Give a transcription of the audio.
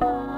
मेरा ಿ